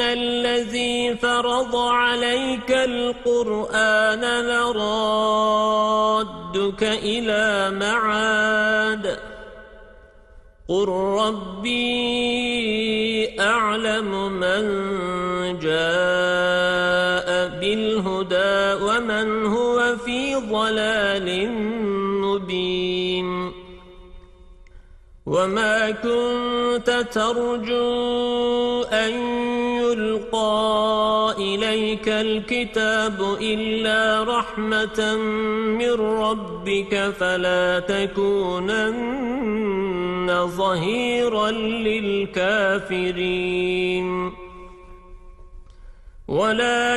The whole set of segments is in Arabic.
الذي فرض عليك القرآن لرادك إلى معاد قل ربي أعلم من جاء بالهدى ومن هو في ضلال مبين وما كنت ترجو أن يلقى إليك الكتاب إلا رحمة من ربك فلا تكونن ظهيرا للكافرين. ولا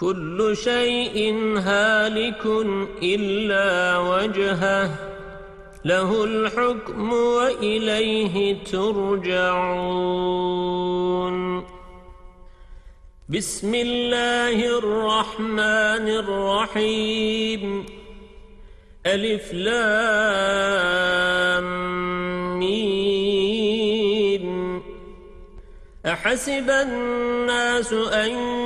كل شيء هالك إلا وجهه له الحكم وإليه ترجعون. بسم الله الرحمن الرحيم. ألف لام ميم. أحسب الناس أن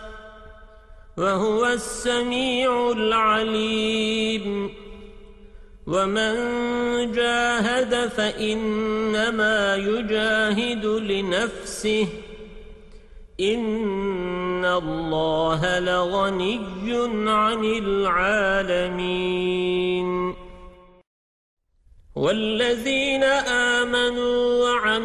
وهو السميع العليم. ومن جاهد فإنما يجاهد لنفسه. إن الله لغني عن العالمين. والذين آمنوا